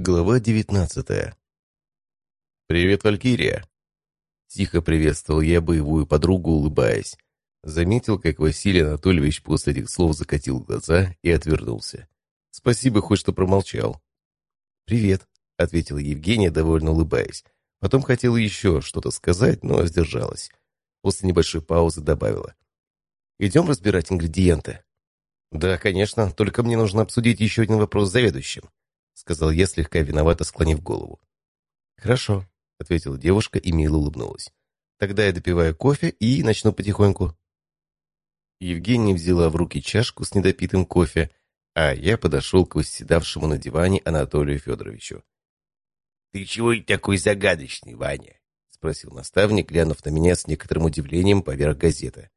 Глава девятнадцатая. «Привет, Валькирия!» Тихо приветствовал я боевую подругу, улыбаясь. Заметил, как Василий Анатольевич после этих слов закатил глаза и отвернулся. Спасибо хоть что промолчал. «Привет», — ответила Евгения, довольно улыбаясь. Потом хотела еще что-то сказать, но сдержалась. После небольшой паузы добавила. «Идем разбирать ингредиенты?» «Да, конечно, только мне нужно обсудить еще один вопрос с заведующим», сказал я, слегка виновато склонив голову. «Хорошо», — ответила девушка и мило улыбнулась. «Тогда я допиваю кофе и начну потихоньку». Евгения взяла в руки чашку с недопитым кофе, а я подошел к восседавшему на диване Анатолию Федоровичу. «Ты чего такой загадочный, Ваня?» — спросил наставник, глянув на меня с некоторым удивлением поверх газеты.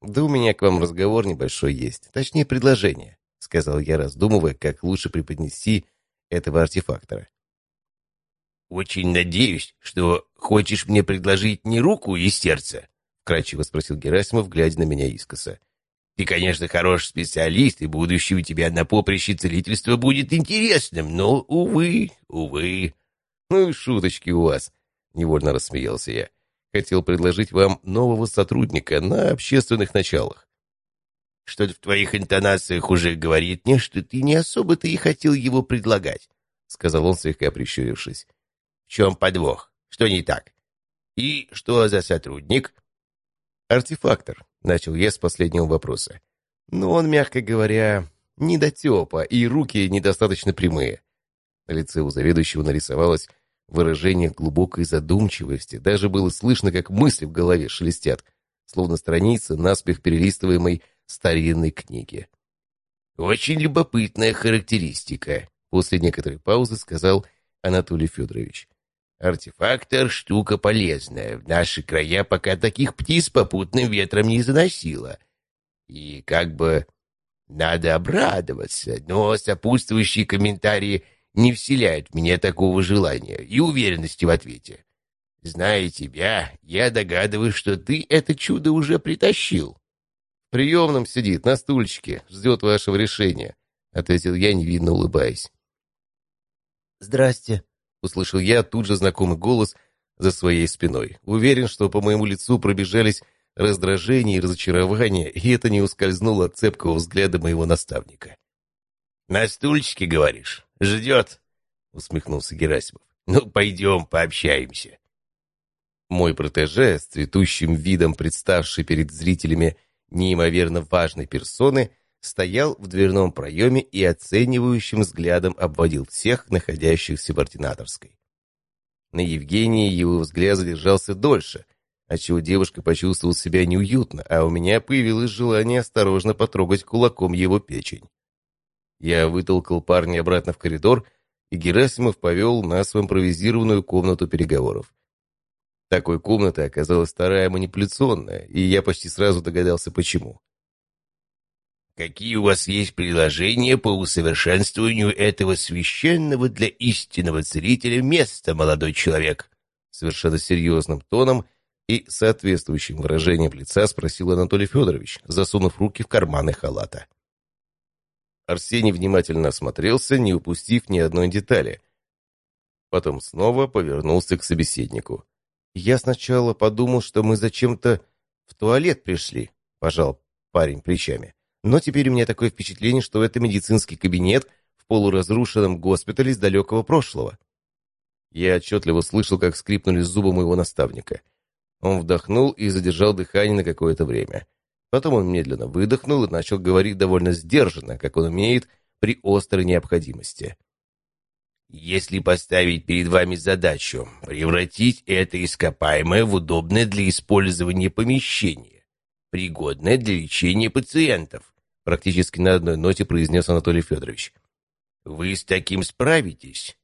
«Да у меня к вам разговор небольшой есть, точнее предложение», — сказал я, раздумывая, как лучше преподнести этого артефактора. «Очень надеюсь, что хочешь мне предложить не руку и сердце?» — кратчево спросил Герасимов, глядя на меня искоса. «Ты, конечно, хороший специалист, и будущее у тебя на поприще целительства будет интересным, но, увы, увы...» «Ну и шуточки у вас!» — невольно рассмеялся я. «Хотел предложить вам нового сотрудника на общественных началах. Что-то в твоих интонациях уже говорит мне, что ты не особо-то и хотел его предлагать, — сказал он, слегка прищурившись. — В чем подвох? Что не так? И что за сотрудник? — Артефактор, — начал я с последнего вопроса. Но он, мягко говоря, недотепа, и руки недостаточно прямые. На лице у заведующего нарисовалось выражение глубокой задумчивости. Даже было слышно, как мысли в голове шелестят, словно страницы, наспех перелистываемой старинной книги. «Очень любопытная характеристика», — после некоторой паузы сказал Анатолий Федорович. «Артефактор — штука полезная. В наши края пока таких птиц попутным ветром не заносило. И как бы надо обрадоваться, но сопутствующие комментарии не вселяют в меня такого желания и уверенности в ответе. Зная тебя, я догадываюсь, что ты это чудо уже притащил приемном сидит, на стульчике, ждет вашего решения», — ответил я, невинно улыбаясь. «Здрасте», — услышал я тут же знакомый голос за своей спиной. Уверен, что по моему лицу пробежались раздражение и разочарование, и это не ускользнуло от цепкого взгляда моего наставника. «На стульчике, говоришь? Ждет?» — усмехнулся Герасимов. «Ну, пойдем, пообщаемся». Мой протеже, с цветущим видом представший перед зрителями неимоверно важной персоны, стоял в дверном проеме и оценивающим взглядом обводил всех находящихся в ординаторской. На Евгении его взгляд задержался дольше, отчего девушка почувствовала себя неуютно, а у меня появилось желание осторожно потрогать кулаком его печень. Я вытолкал парня обратно в коридор, и Герасимов повел нас в импровизированную комнату переговоров. Такой комнатой оказалась вторая манипуляционная, и я почти сразу догадался, почему. «Какие у вас есть предложения по усовершенствованию этого священного для истинного целителя места, молодой человек?» Совершенно серьезным тоном и соответствующим выражением лица спросил Анатолий Федорович, засунув руки в карманы халата. Арсений внимательно осмотрелся, не упустив ни одной детали. Потом снова повернулся к собеседнику. «Я сначала подумал, что мы зачем-то в туалет пришли», — пожал парень плечами. «Но теперь у меня такое впечатление, что это медицинский кабинет в полуразрушенном госпитале с далекого прошлого». Я отчетливо слышал, как скрипнули зубы моего наставника. Он вдохнул и задержал дыхание на какое-то время. Потом он медленно выдохнул и начал говорить довольно сдержанно, как он умеет при острой необходимости. Если поставить перед вами задачу превратить это ископаемое в удобное для использования помещение, пригодное для лечения пациентов, практически на одной ноте произнес Анатолий Федорович. Вы с таким справитесь?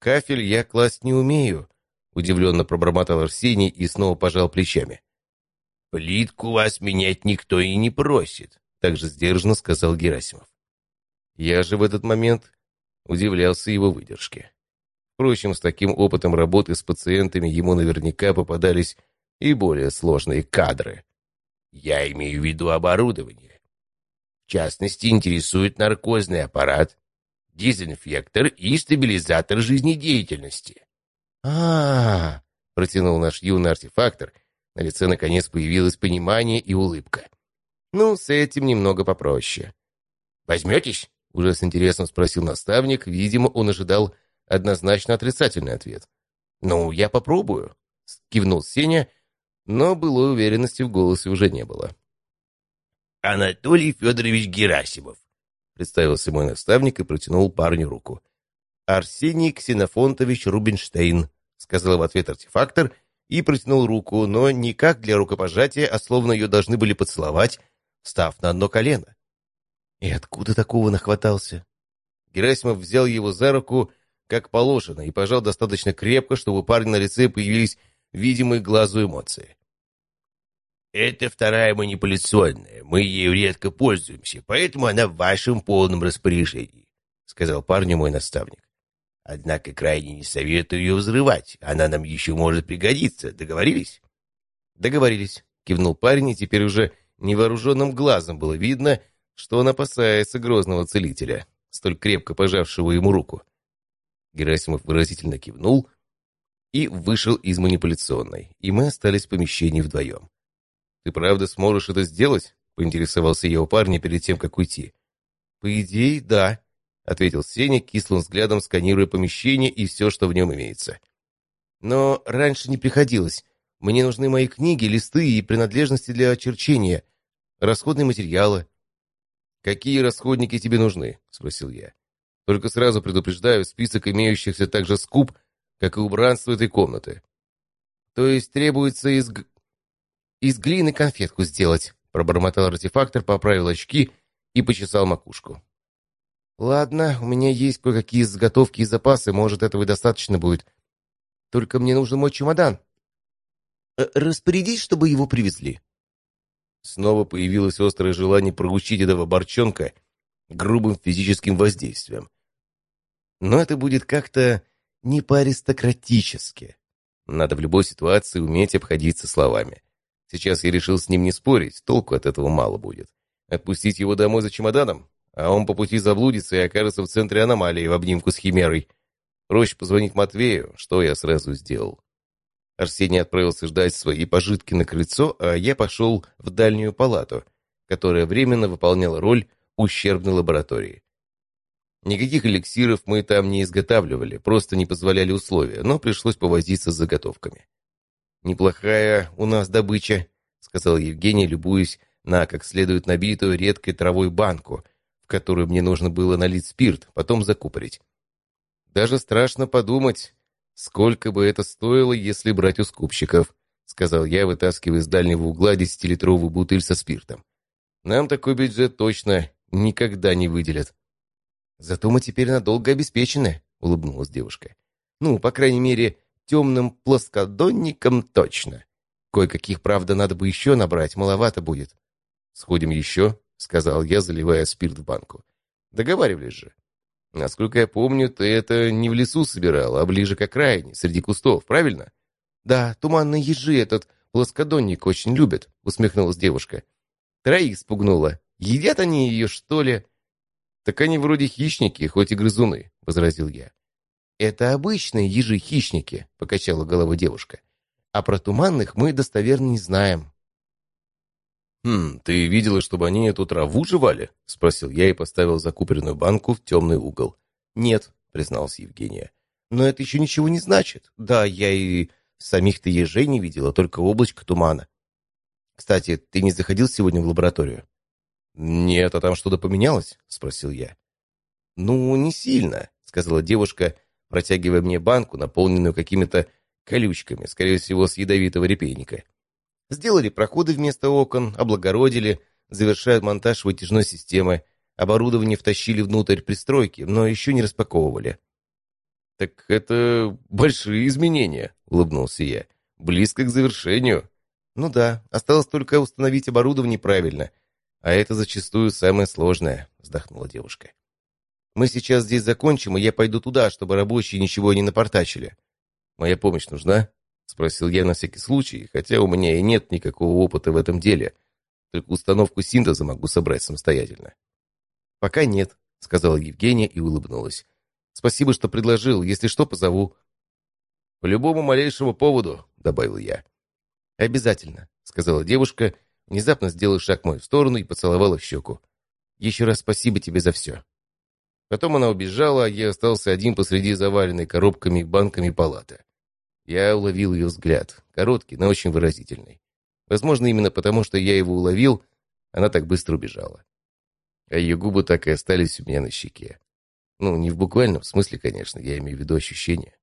Кафель я класть не умею, удивленно пробормотал Арсений и снова пожал плечами. Плитку вас менять никто и не просит, также сдержанно сказал Герасимов. Я же в этот момент удивлялся его выдержке. Впрочем, с таким опытом работы с пациентами ему наверняка попадались и более сложные кадры. Я имею в виду оборудование. В частности, интересует наркозный аппарат, дезинфектор и стабилизатор жизнедеятельности. а, -а, -а протянул наш юный артефактор. На лице наконец появилось понимание и улыбка. Ну, с этим немного попроще. «Возьметесь?» — уже с интересом спросил наставник. Видимо, он ожидал однозначно отрицательный ответ. «Ну, я попробую», — кивнул Сеня, но былой уверенности в голосе уже не было. «Анатолий Федорович Герасимов», — представился мой наставник и протянул парню руку. «Арсений Ксенофонтович Рубинштейн», — сказал в ответ артефактор и протянул руку, но не как для рукопожатия, а словно ее должны были поцеловать, став на одно колено. И откуда такого нахватался? Герасимов взял его за руку, как положено, и пожал достаточно крепко, чтобы у парня на лице появились видимые глазу эмоции. «Это вторая манипуляционная. Мы ею редко пользуемся, поэтому она в вашем полном распоряжении», — сказал парню мой наставник. «Однако крайне не советую ее взрывать. Она нам еще может пригодиться. Договорились?» «Договорились», — кивнул парень, и теперь уже невооруженным глазом было видно, что он опасается грозного целителя, столь крепко пожавшего ему руку. Герасимов выразительно кивнул и вышел из манипуляционной, и мы остались в помещении вдвоем. «Ты правда сможешь это сделать?» — поинтересовался я у парня перед тем, как уйти. «По идее, да», — ответил Сеня, кислым взглядом сканируя помещение и все, что в нем имеется. «Но раньше не приходилось. Мне нужны мои книги, листы и принадлежности для очерчения, расходные материалы». «Какие расходники тебе нужны?» — спросил я. Только сразу предупреждаю, список имеющихся также скуп, как и убранство этой комнаты. То есть требуется из... из глины конфетку сделать, пробормотал артефактор, поправил очки и почесал макушку. Ладно, у меня есть кое-какие заготовки и запасы, может, этого и достаточно будет. Только мне нужен мой чемодан. Э, распорядись, чтобы его привезли. Снова появилось острое желание проучить этого борчонка грубым физическим воздействием. Но это будет как-то не по-аристократически. Надо в любой ситуации уметь обходиться словами. Сейчас я решил с ним не спорить, толку от этого мало будет. Отпустить его домой за чемоданом, а он по пути заблудится и окажется в центре аномалии в обнимку с Химерой. Проще позвонить Матвею, что я сразу сделал. Арсений отправился ждать свои пожитки на крыльцо, а я пошел в дальнюю палату, которая временно выполняла роль ущербной лаборатории. Никаких эликсиров мы там не изготавливали, просто не позволяли условия, но пришлось повозиться с заготовками. «Неплохая у нас добыча», — сказал Евгений, любуясь на как следует набитую редкой травой банку, в которую мне нужно было налить спирт, потом закупорить. «Даже страшно подумать, сколько бы это стоило, если брать у скупщиков», — сказал я, вытаскивая из дальнего угла десятилитровую бутыль со спиртом. «Нам такой бюджет точно никогда не выделят». «Зато мы теперь надолго обеспечены», — улыбнулась девушка. «Ну, по крайней мере, темным плоскодонником точно. Кое-каких, правда, надо бы еще набрать, маловато будет». «Сходим еще», — сказал я, заливая спирт в банку. «Договаривались же». «Насколько я помню, ты это не в лесу собирал, а ближе к окраине, среди кустов, правильно?» «Да, туманные ежи этот плоскодонник очень любят», — усмехнулась девушка. «Троих спугнула. Едят они ее, что ли?» «Так они вроде хищники, хоть и грызуны», — возразил я. «Это обычные ежи-хищники», — покачала головой девушка. «А про туманных мы достоверно не знаем». «Хм, ты видела, чтобы они эту траву жевали?» — спросил я и поставил закупоренную банку в темный угол. «Нет», — призналась Евгения. «Но это еще ничего не значит. Да, я и самих-то ежей не видела, только облачко тумана. Кстати, ты не заходил сегодня в лабораторию?» «Нет, а там что-то поменялось?» — спросил я. «Ну, не сильно», — сказала девушка, протягивая мне банку, наполненную какими-то колючками, скорее всего, с ядовитого репейника. Сделали проходы вместо окон, облагородили, завершают монтаж вытяжной системы, оборудование втащили внутрь пристройки, но еще не распаковывали. «Так это большие изменения», — улыбнулся я. «Близко к завершению». «Ну да, осталось только установить оборудование правильно», а это зачастую самое сложное», — вздохнула девушка. «Мы сейчас здесь закончим, и я пойду туда, чтобы рабочие ничего не напортачили. Моя помощь нужна?» — спросил я на всякий случай, хотя у меня и нет никакого опыта в этом деле. Только установку синтеза могу собрать самостоятельно. «Пока нет», — сказала Евгения и улыбнулась. «Спасибо, что предложил. Если что, позову». «По любому малейшему поводу», — добавил я. «Обязательно», — сказала девушка, внезапно сделала шаг в мою сторону и поцеловала в щеку. «Еще раз спасибо тебе за все». Потом она убежала, а я остался один посреди заваленной коробками и банками палаты. Я уловил ее взгляд, короткий, но очень выразительный. Возможно, именно потому, что я его уловил, она так быстро убежала. А ее губы так и остались у меня на щеке. Ну, не в буквальном смысле, конечно, я имею в виду ощущения.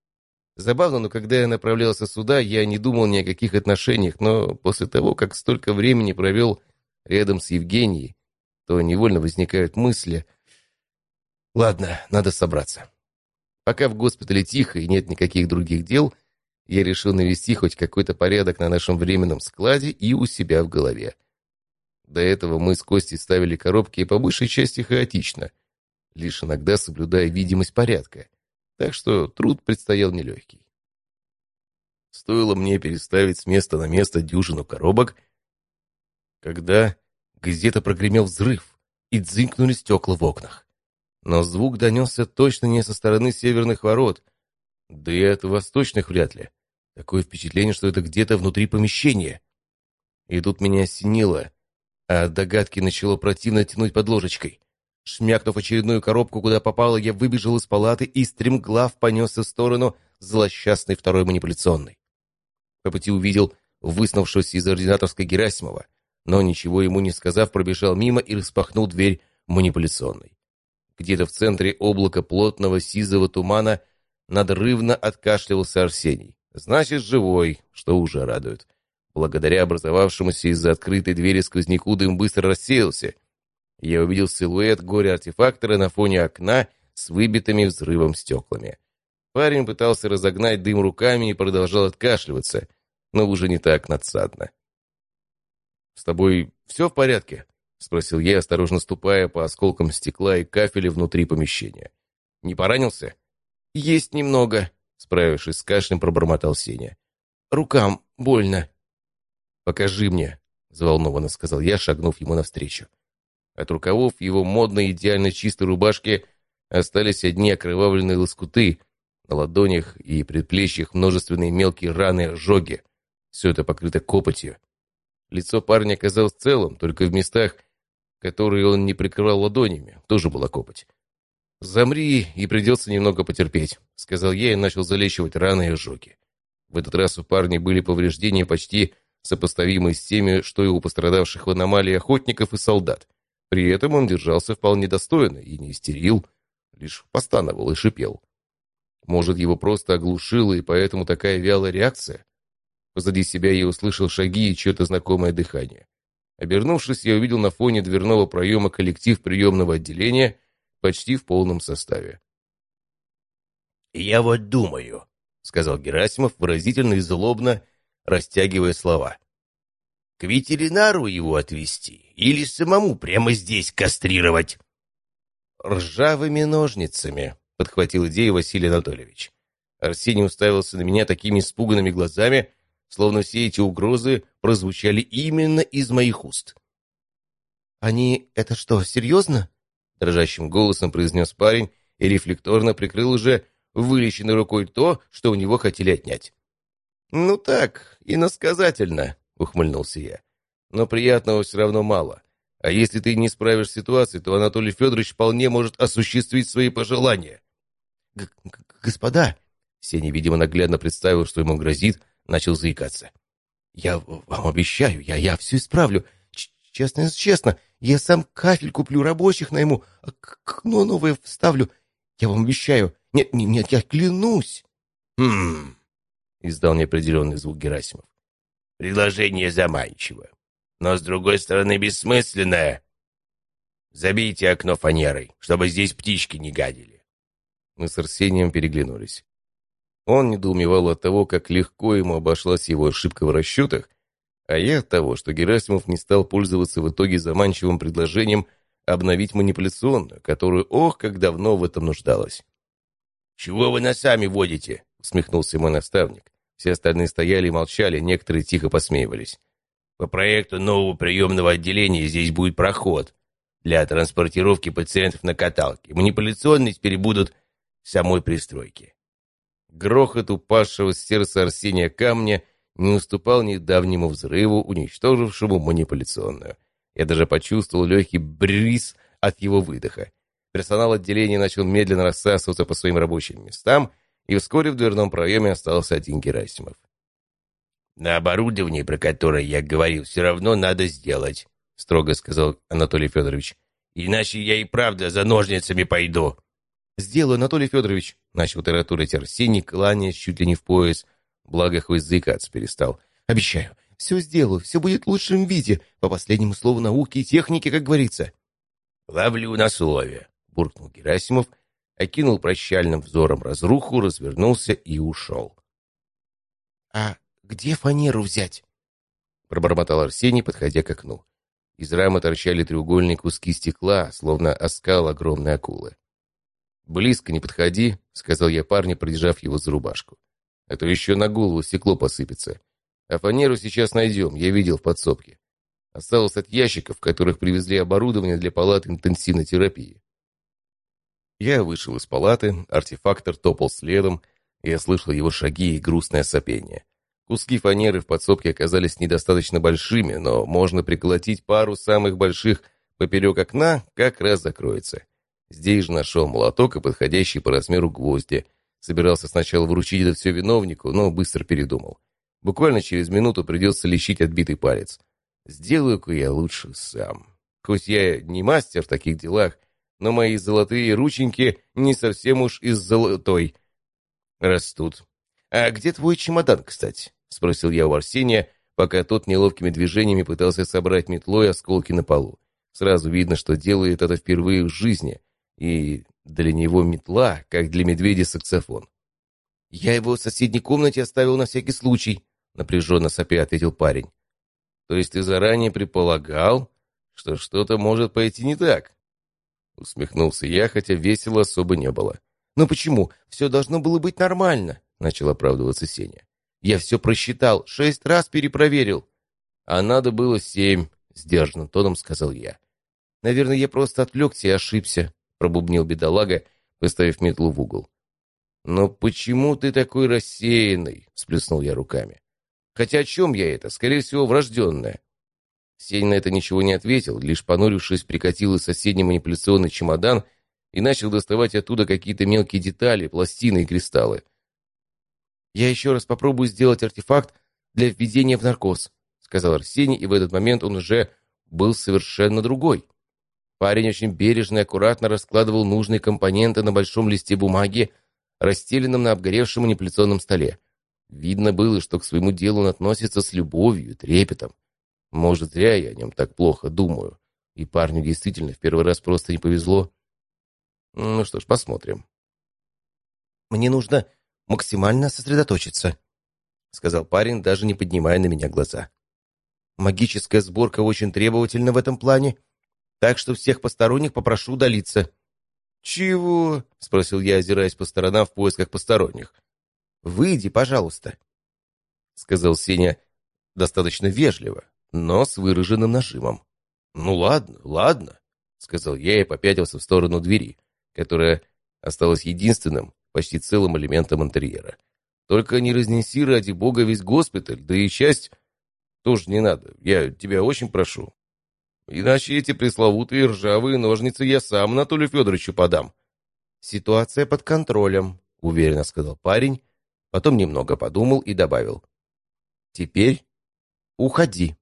Забавно, но когда я направлялся сюда, я не думал ни о каких отношениях, но после того, как столько времени провел рядом с Евгенией, то невольно возникают мысли. Ладно, надо собраться. Пока в госпитале тихо и нет никаких других дел, я решил навести хоть какой-то порядок на нашем временном складе и у себя в голове. До этого мы с Костей ставили коробки по большей части хаотично, лишь иногда соблюдая видимость порядка так что труд предстоял нелегкий. Стоило мне переставить с места на место дюжину коробок, когда где-то прогремел взрыв и дзынкнули стекла в окнах. Но звук донесся точно не со стороны северных ворот, да и от восточных вряд ли. Такое впечатление, что это где-то внутри помещения. И тут меня осенило, а догадки начало противно тянуть под ложечкой. Шмякнув очередную коробку, куда попало, я выбежал из палаты и стремглав понесся в сторону злосчастной второй манипуляционной. По пути увидел выснувшегося из ординаторской Герасимова, но ничего ему не сказав, пробежал мимо и распахнул дверь манипуляционной. Где-то в центре облака плотного сизого тумана надрывно откашливался Арсений. Значит, живой, что уже радует. Благодаря образовавшемуся из-за открытой двери сквозняку дым быстро рассеялся, я увидел силуэт горе-артефактора на фоне окна с выбитыми взрывом стеклами. Парень пытался разогнать дым руками и продолжал откашливаться, но уже не так надсадно. «С тобой все в порядке?» — спросил я, осторожно ступая по осколкам стекла и кафеля внутри помещения. «Не поранился?» «Есть немного», — справившись с кашлем, пробормотал Сеня. «Рукам больно». «Покажи мне», — взволнованно сказал я, шагнув ему навстречу. От рукавов его модной идеально чистой рубашки остались одни окровавленные лоскуты, на ладонях и предплечьях множественные мелкие раны и ожоги. Все это покрыто копотью. Лицо парня оказалось целым, только в местах, которые он не прикрывал ладонями, тоже была копоть. «Замри, и придется немного потерпеть», — сказал я и начал залечивать раны и ожоги. В этот раз у парня были повреждения почти сопоставимые с теми, что и у пострадавших в аномалии охотников и солдат. При этом он держался вполне достойно и не истерил, лишь постановал и шипел. Может, его просто оглушило, и поэтому такая вялая реакция? Позади себя я услышал шаги и чье-то знакомое дыхание. Обернувшись, я увидел на фоне дверного проема коллектив приемного отделения почти в полном составе. «Я вот думаю», — сказал Герасимов выразительно и злобно, растягивая слова. «К ветеринару его отвезти или самому прямо здесь кастрировать?» «Ржавыми ножницами», — подхватил идею Василий Анатольевич. Арсений уставился на меня такими испуганными глазами, словно все эти угрозы прозвучали именно из моих уст. «Они это что, серьезно?» — дрожащим голосом произнес парень и рефлекторно прикрыл уже вылеченной рукой то, что у него хотели отнять. «Ну так, иносказательно», — ухмыльнулся я но приятного все равно мало. А если ты не справишь с ситуацией, то Анатолий Федорович вполне может осуществить свои пожелания. Г «Господа!» Сеня, видимо, наглядно представил, что ему грозит, начал заикаться. «Я вам обещаю, я, я все исправлю. Ч честно, честно, я сам кафель куплю, рабочих найму, окно новое вставлю. Я вам обещаю. Нет, нет, нет, я клянусь!» «Хм...» — издал неопределенный звук Герасимов. «Предложение заманчиво но, с другой стороны, бессмысленное. Забейте окно фанерой, чтобы здесь птички не гадили. Мы с Арсением переглянулись. Он недоумевал от того, как легко ему обошлась его ошибка в расчетах, а я от того, что Герасимов не стал пользоваться в итоге заманчивым предложением обновить манипуляционную, которую, ох, как давно в этом нуждалась. «Чего вы носами водите?» — усмехнулся мой наставник. Все остальные стояли и молчали, некоторые тихо посмеивались. По проекту нового приемного отделения здесь будет проход. для транспортировки пациентов на каталке. Манипуляционные теперь будут в самой пристройке. Грохот упавшего с сердца Арсения камня не уступал недавнему взрыву, уничтожившему манипуляционную. Я даже почувствовал легкий бриз от его выдоха. Персонал отделения начал медленно рассасываться по своим рабочим местам, и вскоре в дверном проеме остался один Герасимов. «На оборудовании, про которое я говорил, все равно надо сделать», — строго сказал Анатолий Федорович. «Иначе я и правда за ножницами пойду». «Сделаю, Анатолий Федорович», — начал таратурить Арсений, кланяясь чуть ли не в пояс, благо хоть заикаться перестал. «Обещаю, все сделаю, все будет в лучшем виде, по последнему слову науки и техники, как говорится». «Ловлю на слове», — буркнул Герасимов, окинул прощальным взором разруху, развернулся и ушел. «А где фанеру взять?» — пробормотал Арсений, подходя к окну. Из рамы торчали треугольные куски стекла, словно оскал огромной акулы. «Близко не подходи», — сказал я парню, придержав его за рубашку. «А то еще на голову стекло посыпется. А фанеру сейчас найдем, я видел в подсобке. Осталось от ящиков, в которых привезли оборудование для палат интенсивной терапии». Я вышел из палаты, артефактор топал следом, я слышал его шаги и грустное сопение. Куски фанеры в подсобке оказались недостаточно большими, но можно приколотить пару самых больших поперек окна, как раз закроется. Здесь же нашел молоток и подходящий по размеру гвозди. Собирался сначала вручить это все виновнику, но быстро передумал. Буквально через минуту придется лечить отбитый палец. Сделаю-ка я лучше сам. Хоть я не мастер в таких делах, но мои золотые рученьки не совсем уж из золотой растут. «А где твой чемодан, кстати?» — спросил я у Арсения, пока тот неловкими движениями пытался собрать метлой осколки на полу. Сразу видно, что делает это впервые в жизни — и для него метла, как для медведя саксофон. «Я его в соседней комнате оставил на всякий случай», — напряженно сопя ответил парень. «То есть ты заранее предполагал, что что-то может пойти не так?» Усмехнулся я, хотя весело особо не было. «Ну почему? Все должно было быть нормально», — начал оправдываться Сеня. «Я все просчитал, шесть раз перепроверил». «А надо было семь», — сдержанным тоном сказал я. «Наверное, я просто отвлекся и ошибся», пробубнил бедолага, выставив метлу в угол. «Но почему ты такой рассеянный?» — всплеснул я руками. «Хотя о чем я это? Скорее всего, врожденное». Сень на это ничего не ответил, лишь понурившись, прикатил из соседний манипуляционный чемодан и начал доставать оттуда какие-то мелкие детали, пластины и кристаллы. «Я еще раз попробую сделать артефакт для введения в наркоз», — сказал Арсений, и в этот момент он уже был совершенно другой. Парень очень бережно и аккуратно раскладывал нужные компоненты на большом листе бумаги, расстеленном на обгоревшем манипуляционном столе. Видно было, что к своему делу он относится с любовью и трепетом. Может, зря я о нем так плохо думаю. И парню действительно в первый раз просто не повезло. Ну что ж, посмотрим. «Мне нужно максимально сосредоточиться», — сказал парень, даже не поднимая на меня глаза. «Магическая сборка очень требовательна в этом плане, так что всех посторонних попрошу удалиться». «Чего?» — спросил я, озираясь по сторонам в поисках посторонних. «Выйди, пожалуйста», — сказал Сеня достаточно вежливо, но с выраженным нажимом. «Ну ладно, ладно», — сказал я и попятился в сторону двери, которая осталась единственным, почти целым элементом интерьера. «Только не разнеси ради бога весь госпиталь, да и часть тоже не надо. Я тебя очень прошу». Иначе эти пресловутые ржавые ножницы я сам Анатолию Федоровичу подам. Ситуация под контролем, уверенно сказал парень, потом немного подумал и добавил. Теперь уходи.